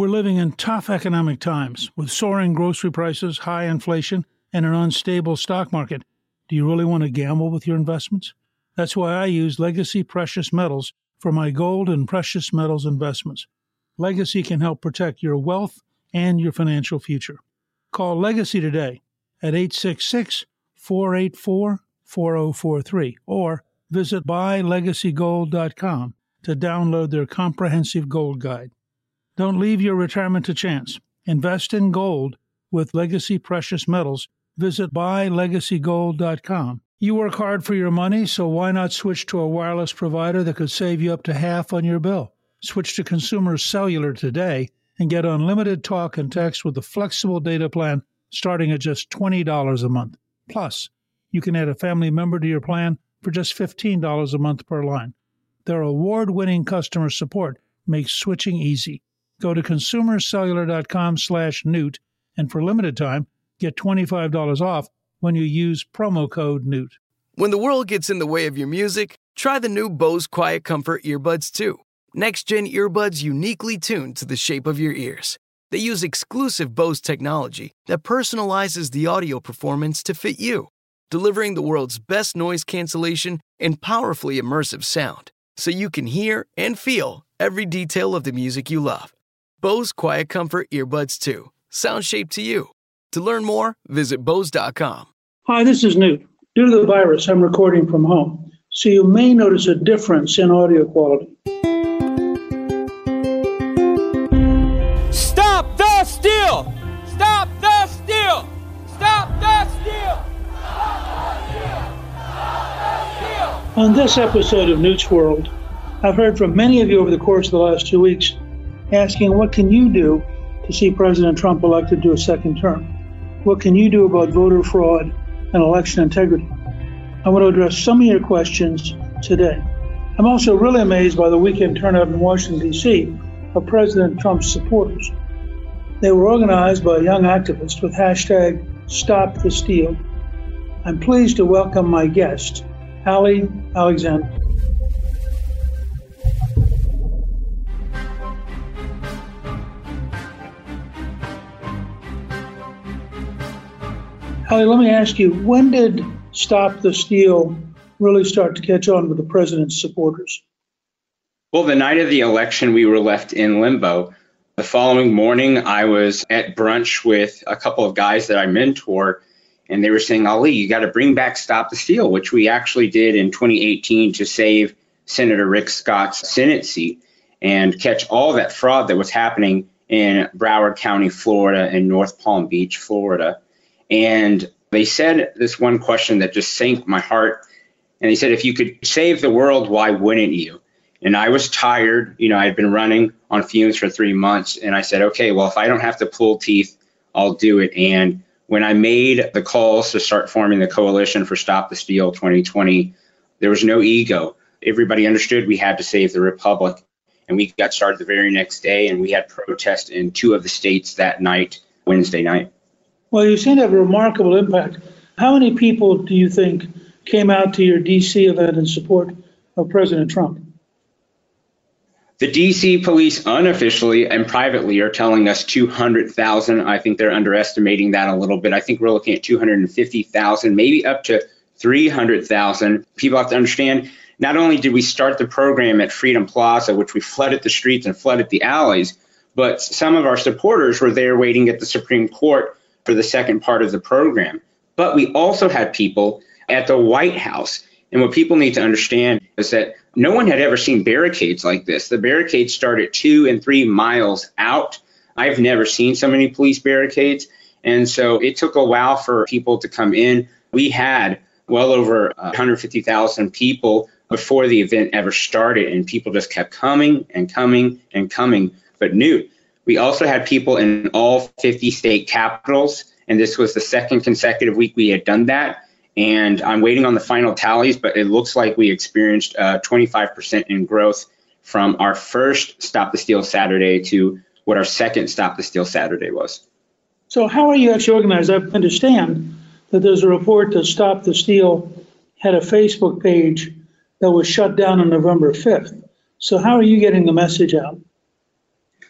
We're living in tough economic times with soaring grocery prices, high inflation, and an unstable stock market. Do you really want to gamble with your investments? That's why I use Legacy Precious Metals for my gold and precious metals investments. Legacy can help protect your wealth and your financial future. Call Legacy today at 866 484 4043 or visit buylegacygold.com to download their comprehensive gold guide. Don't leave your retirement to chance. Invest in gold with Legacy Precious Metals. Visit buylegacygold.com. You work hard for your money, so why not switch to a wireless provider that could save you up to half on your bill? Switch to Consumer Cellular today and get unlimited talk and text with a flexible data plan starting at just $20 a month. Plus, you can add a family member to your plan for just $15 a month per line. Their award winning customer support makes switching easy. Go to consumercellular.com slash newt and for limited time, get $25 off when you use promo code NEWT. When the world gets in the way of your music, try the new Bose Quiet Comfort earbuds 2. Next gen earbuds uniquely tuned to the shape of your ears. They use exclusive Bose technology that personalizes the audio performance to fit you, delivering the world's best noise cancellation and powerfully immersive sound so you can hear and feel every detail of the music you love. Bose Quiet Comfort Earbuds 2. Sound shaped to you. To learn more, visit Bose.com. Hi, this is Newt. Due to the virus, I'm recording from home, so you may notice a difference in audio quality. Stop the steal! Stop the steal! Stop the steal! On this episode of Newt's World, I've heard from many of you over the course of the last two weeks asking what can you do to see President Trump elected to a second term? What can you do about voter fraud and election integrity? I want to address some of your questions today. I'm also really amazed by the weekend turnout in Washington, D.C. of President Trump's supporters. They were organized by a young activist with hashtag Stop the Steal. I'm pleased to welcome my guest, Ali Alexander. Ali, let me ask you, when did Stop the Steal really start to catch on with the president's supporters? Well, the night of the election, we were left in limbo. The following morning, I was at brunch with a couple of guys that I mentor, and they were saying, Ali, you got to bring back Stop the Steal, which we actually did in 2018 to save Senator Rick Scott's Senate seat and catch all that fraud that was happening in Broward County, Florida, and North Palm Beach, Florida. And they said this one question that just sank my heart. And they said, if you could save the world, why wouldn't you? And I was tired. You know, I'd been running on fumes for three months. And I said, okay, well, if I don't have to pull teeth, I'll do it. And when I made the calls to start forming the coalition for Stop the Steal 2020, there was no ego. Everybody understood we had to save the republic. And we got started the very next day, and we had protests in two of the states that night, Wednesday night. Well, you seem to have a remarkable impact. How many people do you think came out to your DC event in support of President Trump? The DC police unofficially and privately are telling us 200,000. I think they're underestimating that a little bit. I think we're looking at 250,000, maybe up to 300,000. People have to understand not only did we start the program at Freedom Plaza, which we flooded the streets and flooded the alleys, but some of our supporters were there waiting at the Supreme Court for the second part of the program. But we also had people at the White House. And what people need to understand is that no one had ever seen barricades like this. The barricades started two and three miles out. I've never seen so many police barricades. And so it took a while for people to come in. We had well over uh, 150,000 people before the event ever started, and people just kept coming and coming and coming. But Newt, we also had people in all 50 state capitals, and this was the second consecutive week we had done that. And I'm waiting on the final tallies, but it looks like we experienced uh, 25% in growth from our first Stop the Steal Saturday to what our second Stop the Steal Saturday was. So, how are you actually organized? I understand that there's a report that Stop the Steal had a Facebook page that was shut down on November 5th. So, how are you getting the message out?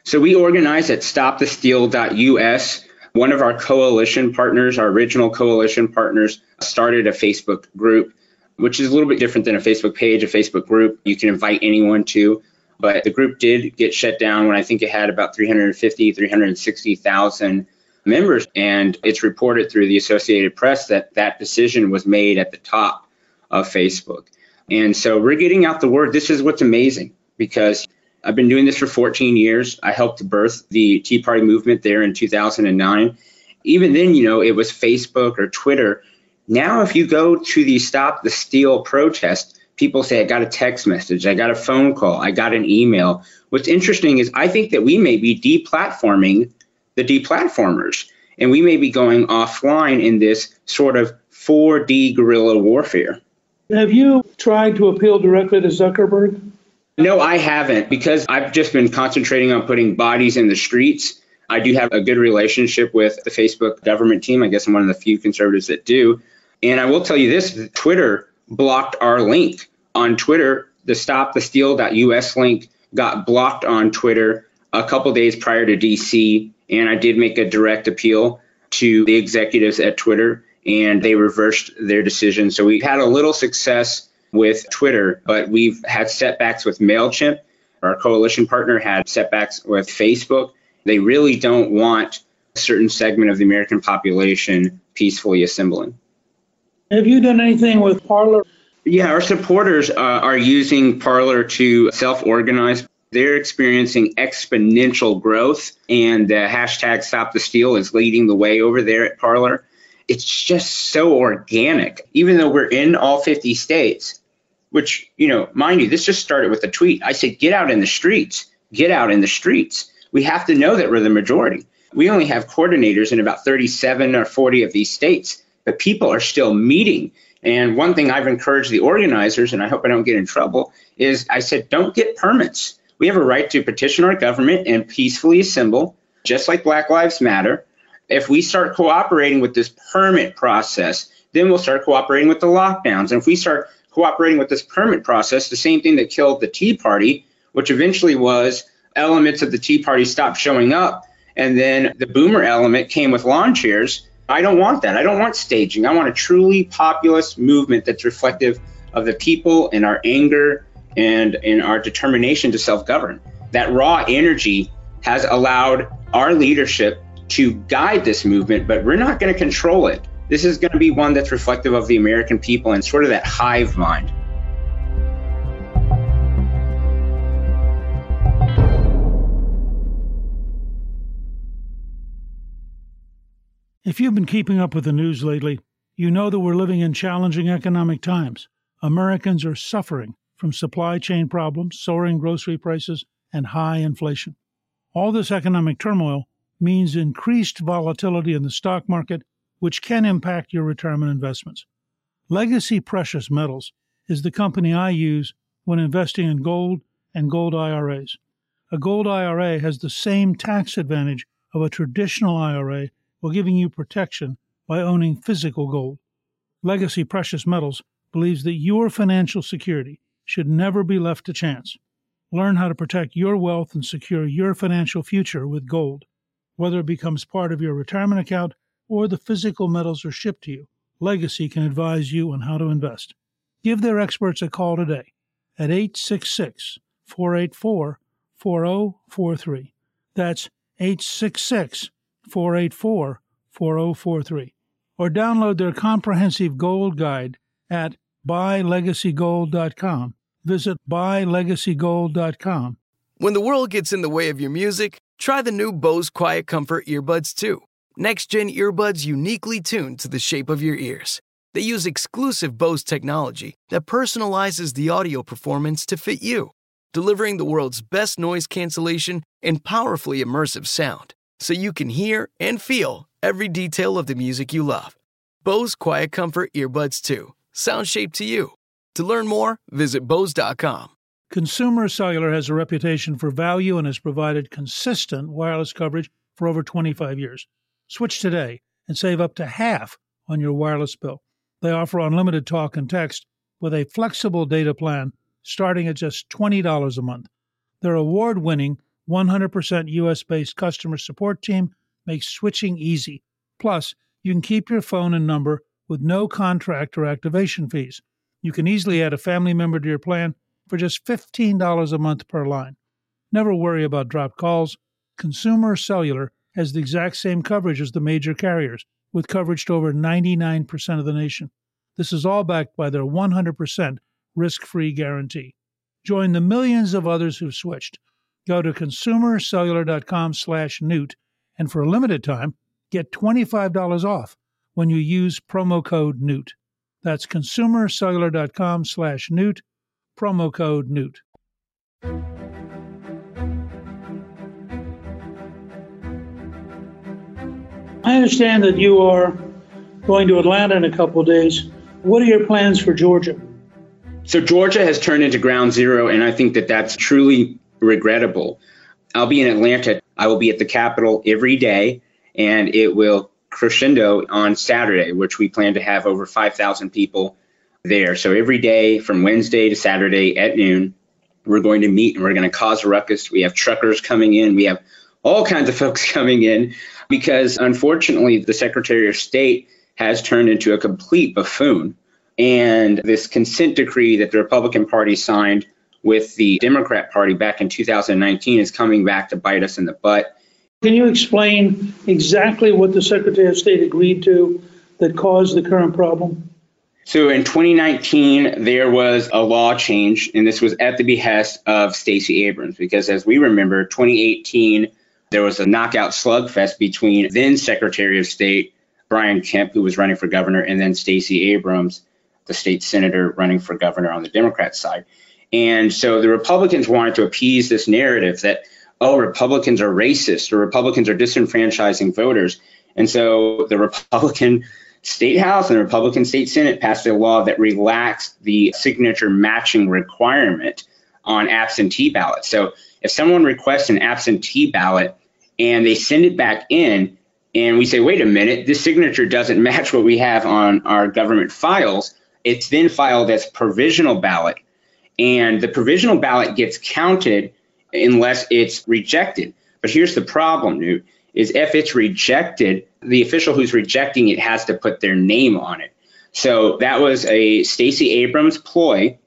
So we organized at stopthesteal.us. One of our coalition partners, our original coalition partners, started a Facebook group, which is a little bit different than a Facebook page, a Facebook group you can invite anyone to. But the group did get shut down when I think it had about 350, 360,000 members. And it's reported through the Associated Press that that decision was made at the top of Facebook. And so we're getting out the word. This is what's amazing because I've been doing this for 14 years. I helped birth the Tea Party movement there in 2009. Even then, you know, it was Facebook or Twitter. Now, if you go to the Stop the Steal protest, people say, I got a text message, I got a phone call, I got an email. What's interesting is I think that we may be deplatforming the deplatformers, and we may be going offline in this sort of 4D guerrilla warfare. Have you tried to appeal directly to Zuckerberg? No, I haven't because I've just been concentrating on putting bodies in the streets. I do have a good relationship with the Facebook government team. I guess I'm one of the few conservatives that do. And I will tell you this Twitter blocked our link on Twitter. The stopthesteal.us link got blocked on Twitter a couple days prior to DC. And I did make a direct appeal to the executives at Twitter, and they reversed their decision. So we had a little success with Twitter, but we've had setbacks with MailChimp. Our coalition partner had setbacks with Facebook. They really don't want a certain segment of the American population peacefully assembling. Have you done anything with Parler? Yeah, our supporters uh, are using Parler to self organize. They're experiencing exponential growth, and the hashtag Stop the Steal is leading the way over there at Parler. It's just so organic. Even though we're in all 50 states, which, you know, mind you, this just started with a tweet. I said, get out in the streets, get out in the streets. We have to know that we're the majority. We only have coordinators in about 37 or 40 of these states, but people are still meeting. And one thing I've encouraged the organizers, and I hope I don't get in trouble, is I said, don't get permits. We have a right to petition our government and peacefully assemble, just like Black Lives Matter. If we start cooperating with this permit process, then we'll start cooperating with the lockdowns. And if we start cooperating with this permit process, the same thing that killed the Tea Party, which eventually was elements of the Tea Party stopped showing up. And then the boomer element came with lawn chairs. I don't want that. I don't want staging. I want a truly populist movement that's reflective of the people and our anger and in our determination to self govern. That raw energy has allowed our leadership to guide this movement, but we're not going to control it. This is going to be one that's reflective of the American people and sort of that hive mind. If you've been keeping up with the news lately, you know that we're living in challenging economic times. Americans are suffering from supply chain problems, soaring grocery prices, and high inflation. All this economic turmoil means increased volatility in the stock market which can impact your retirement investments. Legacy Precious Metals is the company I use when investing in gold and gold IRAs. A gold IRA has the same tax advantage of a traditional IRA while giving you protection by owning physical gold. Legacy Precious Metals believes that your financial security should never be left to chance. Learn how to protect your wealth and secure your financial future with gold. Whether it becomes part of your retirement account or the physical metals are shipped to you, Legacy can advise you on how to invest. Give their experts a call today at 866 484 4043. That's 866 484 4043. Or download their comprehensive gold guide at buylegacygold.com. Visit buylegacygold.com. When the world gets in the way of your music, try the new Bose Quiet Comfort earbuds 2. Next gen earbuds uniquely tuned to the shape of your ears. They use exclusive Bose technology that personalizes the audio performance to fit you, delivering the world's best noise cancellation and powerfully immersive sound so you can hear and feel every detail of the music you love. Bose Quiet Comfort Earbuds 2. Sound shaped to you. To learn more, visit Bose.com. Consumer Cellular has a reputation for value and has provided consistent wireless coverage for over 25 years. Switch today and save up to half on your wireless bill. They offer unlimited talk and text with a flexible data plan starting at just $20 a month. Their award winning 100% US based customer support team makes switching easy. Plus, you can keep your phone and number with no contract or activation fees. You can easily add a family member to your plan for just $15 a month per line. Never worry about dropped calls. Consumer Cellular has the exact same coverage as the major carriers, with coverage to over 99% of the nation. This is all backed by their 100% risk free guarantee. Join the millions of others who've switched. Go to consumercellular.com slash newt and for a limited time, get $25 off when you use promo code newt. That's consumercellular.com slash newt, promo code newt. I understand that you are going to Atlanta in a couple of days. What are your plans for Georgia? So Georgia has turned into ground zero, and I think that that's truly regrettable. I'll be in Atlanta. I will be at the Capitol every day, and it will crescendo on Saturday, which we plan to have over 5,000 people there. So every day from Wednesday to Saturday at noon, we're going to meet and we're going to cause a ruckus. We have truckers coming in. We have all kinds of folks coming in because unfortunately the Secretary of State has turned into a complete buffoon. And this consent decree that the Republican Party signed with the Democrat Party back in 2019 is coming back to bite us in the butt. Can you explain exactly what the Secretary of State agreed to that caused the current problem? So in 2019, there was a law change, and this was at the behest of Stacey Abrams, because as we remember, 2018, there was a knockout slugfest between then Secretary of State Brian Kemp, who was running for governor, and then Stacey Abrams, the state senator running for governor on the Democrat side. And so the Republicans wanted to appease this narrative that, oh, Republicans are racist or Republicans are disenfranchising voters. And so the Republican State House and the Republican State Senate passed a law that relaxed the signature matching requirement on absentee ballots. So if someone requests an absentee ballot and they send it back in, and we say, wait a minute, this signature doesn't match what we have on our government files, it's then filed as provisional ballot and the provisional ballot gets counted unless it's rejected. But here's the problem, Newt, is if it's rejected, the official who's rejecting it has to put their name on it. So that was a Stacey Abrams ploy,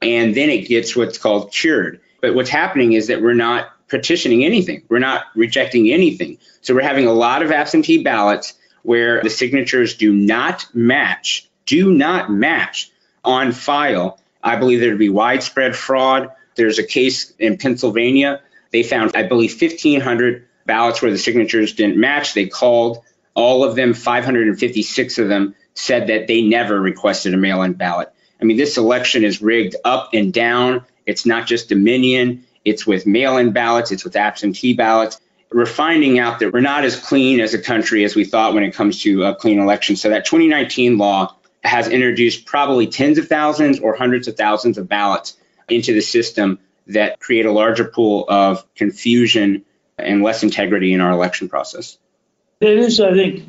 and then it gets what's called cured. But what's happening is that we're not petitioning anything. We're not rejecting anything. So we're having a lot of absentee ballots where the signatures do not match, do not match on file I believe there to be widespread fraud. There's a case in Pennsylvania. They found, I believe, 1,500 ballots where the signatures didn't match. They called all of them, 556 of them said that they never requested a mail in ballot. I mean, this election is rigged up and down. It's not just Dominion, it's with mail in ballots, it's with absentee ballots. We're finding out that we're not as clean as a country as we thought when it comes to a clean election. So, that 2019 law has introduced probably tens of thousands or hundreds of thousands of ballots into the system that create a larger pool of confusion and less integrity in our election process. It is, I think,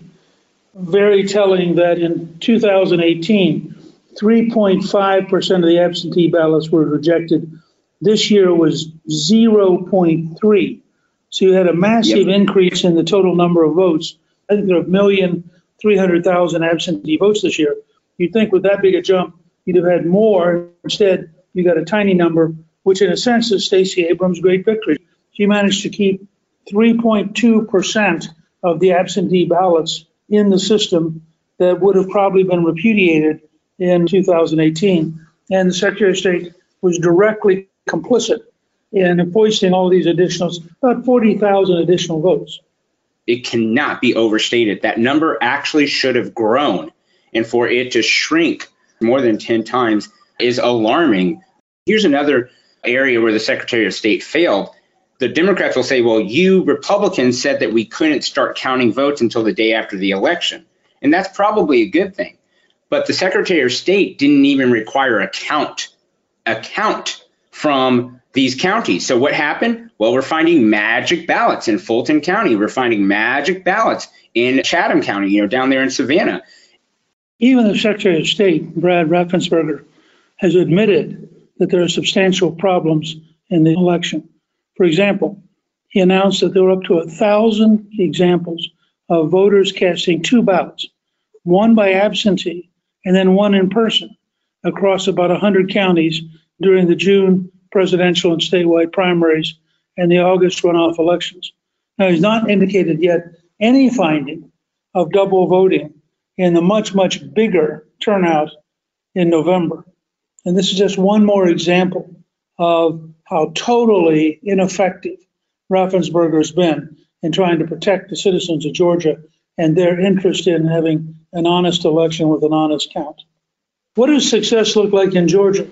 very telling that in 2018, 3.5% of the absentee ballots were rejected. This year was 0.3. So you had a massive yep. increase in the total number of votes. I think there are a million, 300,000 absentee votes this year. You'd think with that big a jump, you'd have had more. Instead, you got a tiny number, which in a sense is Stacey Abrams' great victory. She managed to keep 3.2% of the absentee ballots in the system that would have probably been repudiated in 2018. And the Secretary of State was directly complicit in foisting all these additional, about 40,000 additional votes. It cannot be overstated. That number actually should have grown and for it to shrink more than 10 times is alarming. Here's another area where the Secretary of State failed. The Democrats will say, well, you Republicans said that we couldn't start counting votes until the day after the election. And that's probably a good thing. But the Secretary of State didn't even require a count, a count from these counties. So what happened? Well, we're finding magic ballots in Fulton County. We're finding magic ballots in Chatham County, you know, down there in Savannah. Even the Secretary of State, Brad Raffensperger, has admitted that there are substantial problems in the election. For example, he announced that there were up to a thousand examples of voters casting two ballots, one by absentee and then one in person across about 100 counties during the June presidential and statewide primaries and the August runoff elections. Now, he's not indicated yet any finding of double voting in the much, much bigger turnout in November. And this is just one more example of how totally ineffective Raffensperger has been in trying to protect the citizens of Georgia and their interest in having an honest election with an honest count. What does success look like in Georgia?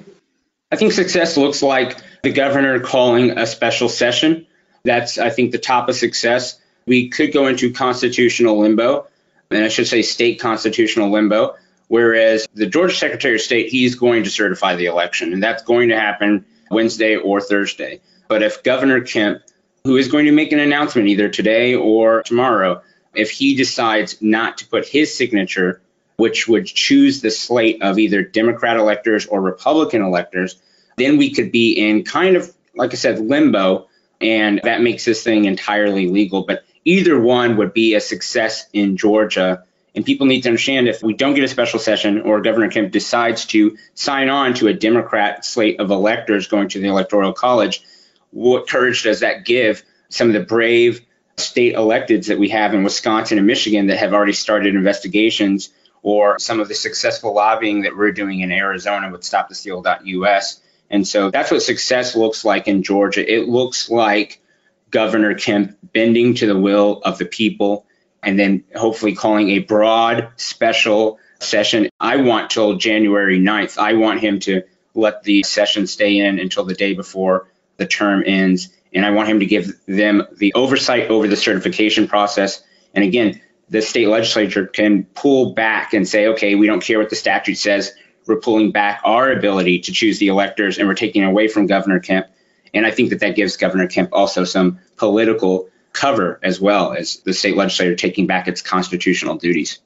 I think success looks like the governor calling a special session. That's, I think, the top of success. We could go into constitutional limbo, and I should say state constitutional limbo, whereas the Georgia Secretary of State, he's going to certify the election, and that's going to happen Wednesday or Thursday. But if Governor Kemp, who is going to make an announcement either today or tomorrow, if he decides not to put his signature, which would choose the slate of either Democrat electors or Republican electors, then we could be in kind of, like I said, limbo. And that makes this thing entirely legal. But either one would be a success in Georgia. And people need to understand if we don't get a special session or Governor Kemp decides to sign on to a Democrat slate of electors going to the Electoral College, what courage does that give some of the brave state electeds that we have in Wisconsin and Michigan that have already started investigations, or some of the successful lobbying that we're doing in Arizona with StopTheSteal.us. And so that's what success looks like in Georgia. It looks like Governor Kemp bending to the will of the people and then hopefully calling a broad special session. I want till January 9th. I want him to let the session stay in until the day before the term ends and I want him to give them the oversight over the certification process. And again, the state legislature can pull back and say, okay, we don't care what the statute says. We're pulling back our ability to choose the electors and we're taking away from Governor Kemp. And I think that that gives Governor Kemp also some political cover as well as the state legislature taking back its constitutional duties.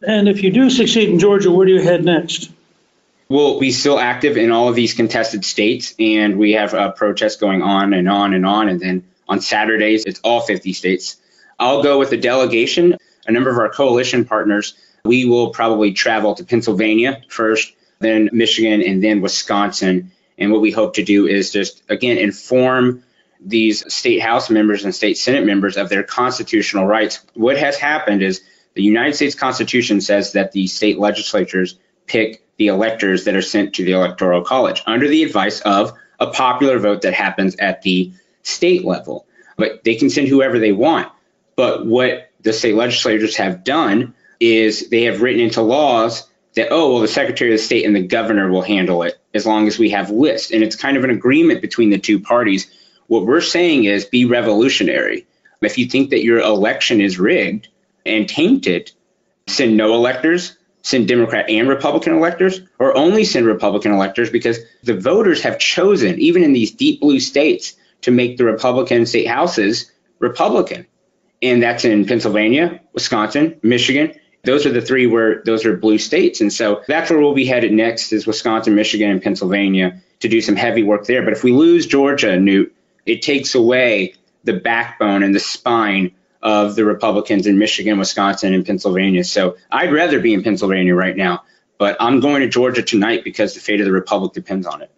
And if you do succeed in Georgia, where do you head next? We'll be still active in all of these contested states, and we have uh, protests going on and on and on. And then on Saturdays, it's all 50 states. I'll go with a delegation. A number of our coalition partners, we will probably travel to Pennsylvania first, then Michigan, and then Wisconsin. And what we hope to do is just, again, inform these state House members and state Senate members of their constitutional rights. What has happened is the United States Constitution says that the state legislatures pick the electors that are sent to the Electoral College under the advice of a popular vote that happens at the state level. But they can send whoever they want. But what the state legislators have done is they have written into laws that, oh, well, the Secretary of State and the governor will handle it as long as we have lists. And it's kind of an agreement between the two parties. What we're saying is be revolutionary. If you think that your election is rigged and tainted, send no electors, send Democrat and Republican electors, or only send Republican electors because the voters have chosen, even in these deep blue states, to make the Republican state houses Republican. And that's in Pennsylvania, Wisconsin, Michigan. Those are the three where those are blue states. And so that's where we'll be headed next is Wisconsin, Michigan, and Pennsylvania to do some heavy work there. But if we lose Georgia, Newt, it takes away the backbone and the spine of the Republicans in Michigan, Wisconsin, and Pennsylvania. So I'd rather be in Pennsylvania right now, but I'm going to Georgia tonight because the fate of the Republic depends on it.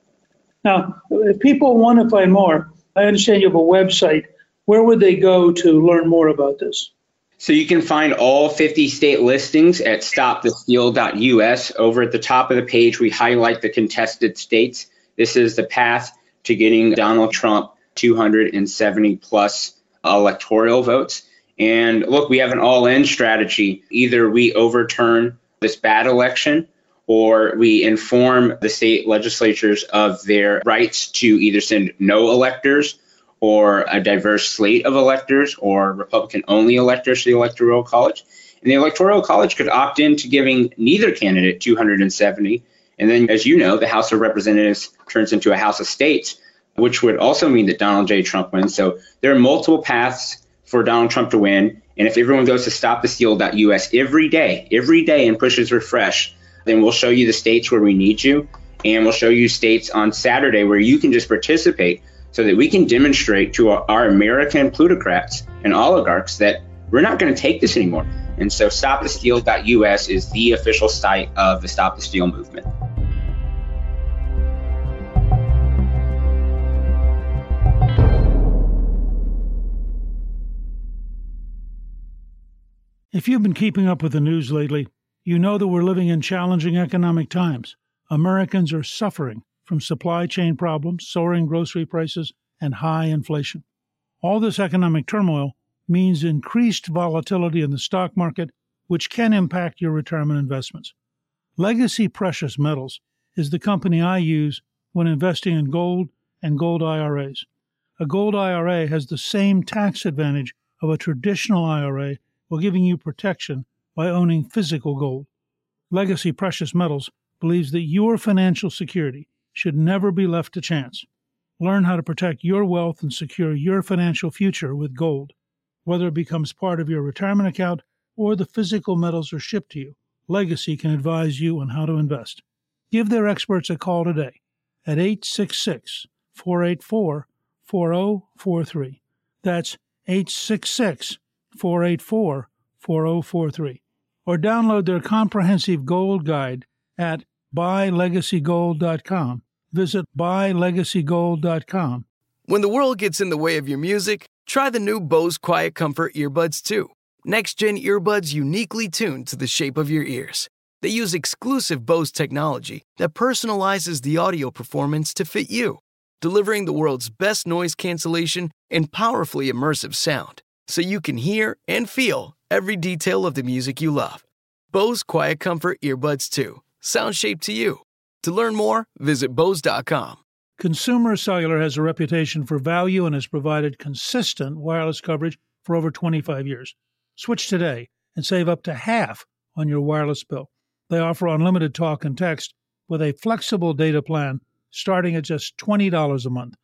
Now, if people want to find more, I understand you have a website. Where would they go to learn more about this? So you can find all 50 state listings at stopthesteal.us. Over at the top of the page, we highlight the contested states. This is the path to getting Donald Trump 270 plus electoral votes. And look, we have an all in strategy. Either we overturn this bad election or we inform the state legislatures of their rights to either send no electors or a diverse slate of electors or Republican only electors to the Electoral College. And the Electoral College could opt in to giving neither candidate 270. And then, as you know, the House of Representatives turns into a House of States, which would also mean that Donald J. Trump wins. So there are multiple paths for Donald Trump to win. And if everyone goes to stopthesteal.us every day, every day and pushes refresh, then we'll show you the states where we need you. And we'll show you states on Saturday where you can just participate. So that we can demonstrate to our American plutocrats and oligarchs that we're not going to take this anymore. And so stopthesteal.us is the official site of the Stop the Steal movement. If you've been keeping up with the news lately, you know that we're living in challenging economic times. Americans are suffering from supply chain problems, soaring grocery prices, and high inflation. All this economic turmoil means increased volatility in the stock market, which can impact your retirement investments. Legacy Precious Metals is the company I use when investing in gold and gold IRAs. A gold IRA has the same tax advantage of a traditional IRA while giving you protection by owning physical gold. Legacy Precious Metals believes that your financial security should never be left to chance. Learn how to protect your wealth and secure your financial future with gold. Whether it becomes part of your retirement account or the physical metals are shipped to you, Legacy can advise you on how to invest. Give their experts a call today at 866 484 4043. That's 866 484 4043. Or download their comprehensive gold guide at buylegacygold.com. Visit buylegacygold.com. When the world gets in the way of your music, try the new Bose Quiet Comfort earbuds 2. Next gen earbuds uniquely tuned to the shape of your ears. They use exclusive Bose technology that personalizes the audio performance to fit you, delivering the world's best noise cancellation and powerfully immersive sound so you can hear and feel every detail of the music you love. Bose Quiet Comfort Earbuds 2. Sound shaped to you. To learn more, visit Bose.com. Consumer Cellular has a reputation for value and has provided consistent wireless coverage for over 25 years. Switch today and save up to half on your wireless bill. They offer unlimited talk and text with a flexible data plan starting at just $20 a month.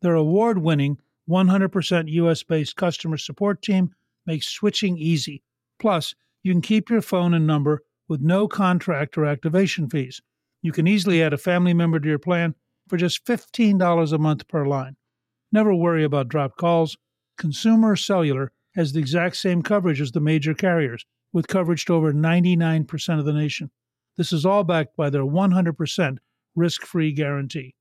Their award winning 100% US based customer support team makes switching easy. Plus, you can keep your phone and number with no contract or activation fees. You can easily add a family member to your plan for just $15 a month per line. Never worry about dropped calls. Consumer Cellular has the exact same coverage as the major carriers, with coverage to over 99% of the nation. This is all backed by their 100% risk free guarantee.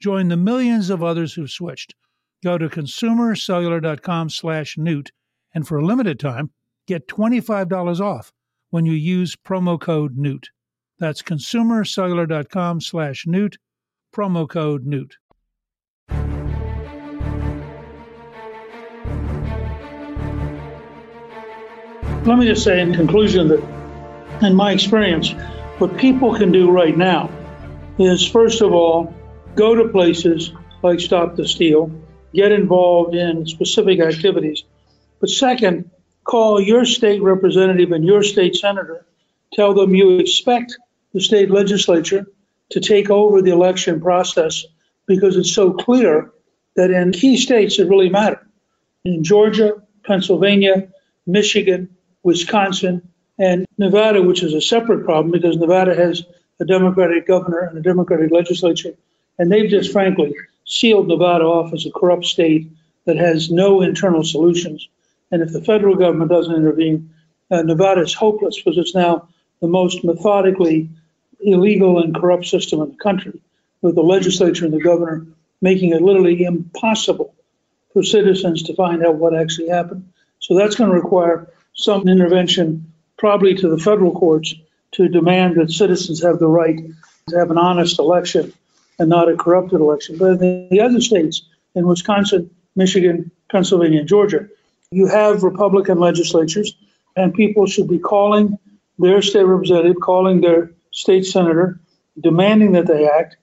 Join the millions of others who've switched. Go to consumercellular.com slash newt and for a limited time, get $25 off when you use promo code newt. That's consumercellular.com slash newt, promo code newt. Let me just say in conclusion that, in my experience, what people can do right now is, first of all, go to places like Stop the Steal, get involved in specific activities. But second, call your state representative and your state senator. Tell them you expect the state legislature to take over the election process because it's so clear that in key states it really matters. in Georgia, Pennsylvania, Michigan, Wisconsin, and Nevada, which is a separate problem because Nevada has a Democratic governor and a Democratic legislature. And they've just frankly sealed Nevada off as a corrupt state that has no internal solutions. And if the federal government doesn't intervene, uh, Nevada is hopeless because it's now the most methodically illegal and corrupt system in the country, with the legislature and the governor making it literally impossible for citizens to find out what actually happened. So that's going to require some intervention, probably to the federal courts, to demand that citizens have the right to have an honest election and not a corrupted election. But in the other states, in Wisconsin, Michigan, Pennsylvania, and Georgia, you have Republican legislatures, and people should be calling their state representative, calling their state senator, demanding that they act.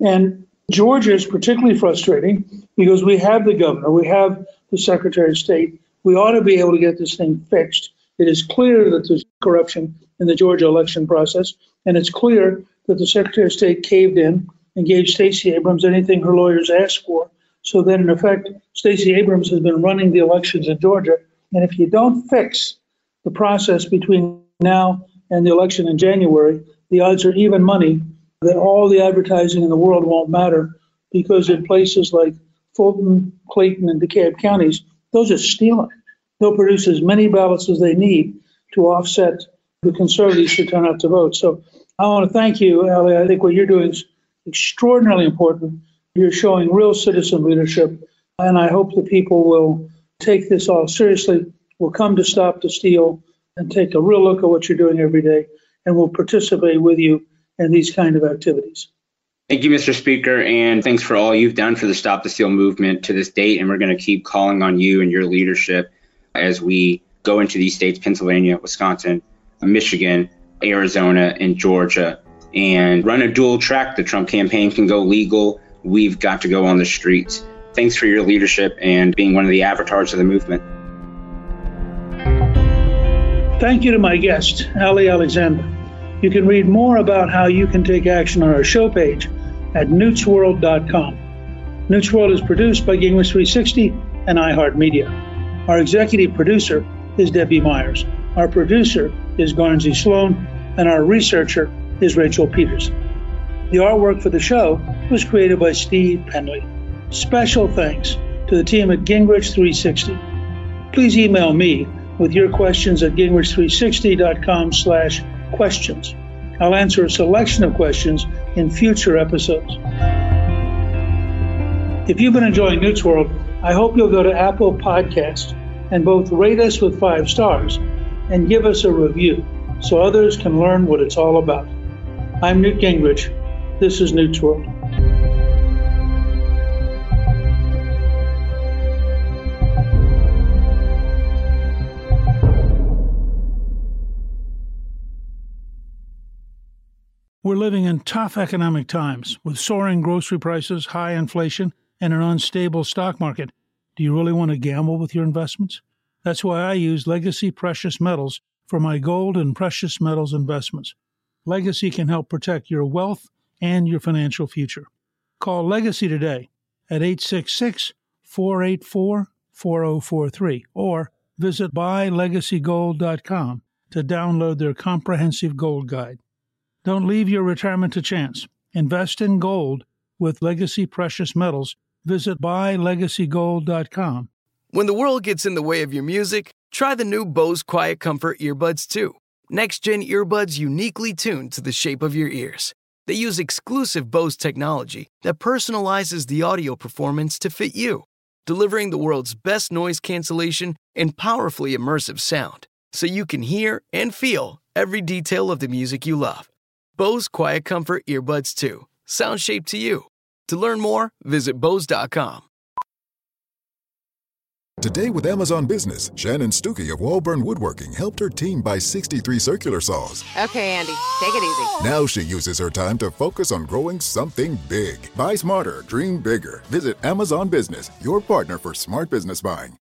And Georgia is particularly frustrating because we have the governor, we have the secretary of state. We ought to be able to get this thing fixed. It is clear that there's corruption in the Georgia election process, and it's clear that the secretary of state caved in and gave Stacey Abrams anything her lawyers asked for. So that in effect, Stacey Abrams has been running the elections in Georgia. And if you don't fix the process between now and the election in January, the odds are even money that all the advertising in the world won't matter because in places like Fulton, Clayton, and DeKalb counties, they'll just steal it. They'll produce as many ballots as they need to offset the conservatives who turn out to vote. So I want to thank you, Ali. I think what you're doing is extraordinarily important. You're showing real citizen leadership, and I hope the people will take this all seriously, will come to Stop the Steal, and take a real look at what you're doing every day, and will participate with you in these kind of activities. Thank you, Mr. Speaker, and thanks for all you've done for the Stop the Steal movement to this date. And we're going to keep calling on you and your leadership as we go into these states Pennsylvania, Wisconsin, Michigan, Arizona, and Georgia and run a dual track. The Trump campaign can go legal. We've got to go on the streets. Thanks for your leadership and being one of the avatars of the movement. Thank you to my guest, Ali Alexander. You can read more about how you can take action on our show page at newtsworld.com. Newt's World is produced by Gingrich 360 and iHeartMedia. Our executive producer is Debbie Myers. Our producer is Garnsey Sloan, and our researcher is Rachel Peters. The artwork for the show was created by Steve Penley. Special thanks to the team at Gingrich 360. Please email me with your questions at gingrich360.com slash questions. I'll answer a selection of questions in future episodes. If you've been enjoying Newt's World, I hope you'll go to Apple Podcasts and both rate us with five stars and give us a review so others can learn what it's all about. I'm Newt Gingrich. This is Newt's World. Living in tough economic times with soaring grocery prices, high inflation, and an unstable stock market. Do you really want to gamble with your investments? That's why I use Legacy Precious Metals for my gold and precious metals investments. Legacy can help protect your wealth and your financial future. Call Legacy today at 866 484 4043 or visit buylegacygold.com to download their comprehensive gold guide. Don't leave your retirement to chance. Invest in gold with Legacy Precious Metals. Visit buylegacygold.com. When the world gets in the way of your music, try the new Bose Quiet Comfort earbuds 2. Next gen earbuds uniquely tuned to the shape of your ears. They use exclusive Bose technology that personalizes the audio performance to fit you, delivering the world's best noise cancellation and powerfully immersive sound so you can hear and feel every detail of the music you love. Bose Quiet Comfort Earbuds 2. Sound shaped to you. To learn more, visit Bose.com. Today with Amazon Business, Shannon Stuckey of Walburn Woodworking helped her team buy 63 circular saws. Okay, Andy, take it easy. Now she uses her time to focus on growing something big. Buy smarter, dream bigger. Visit Amazon Business, your partner for smart business buying.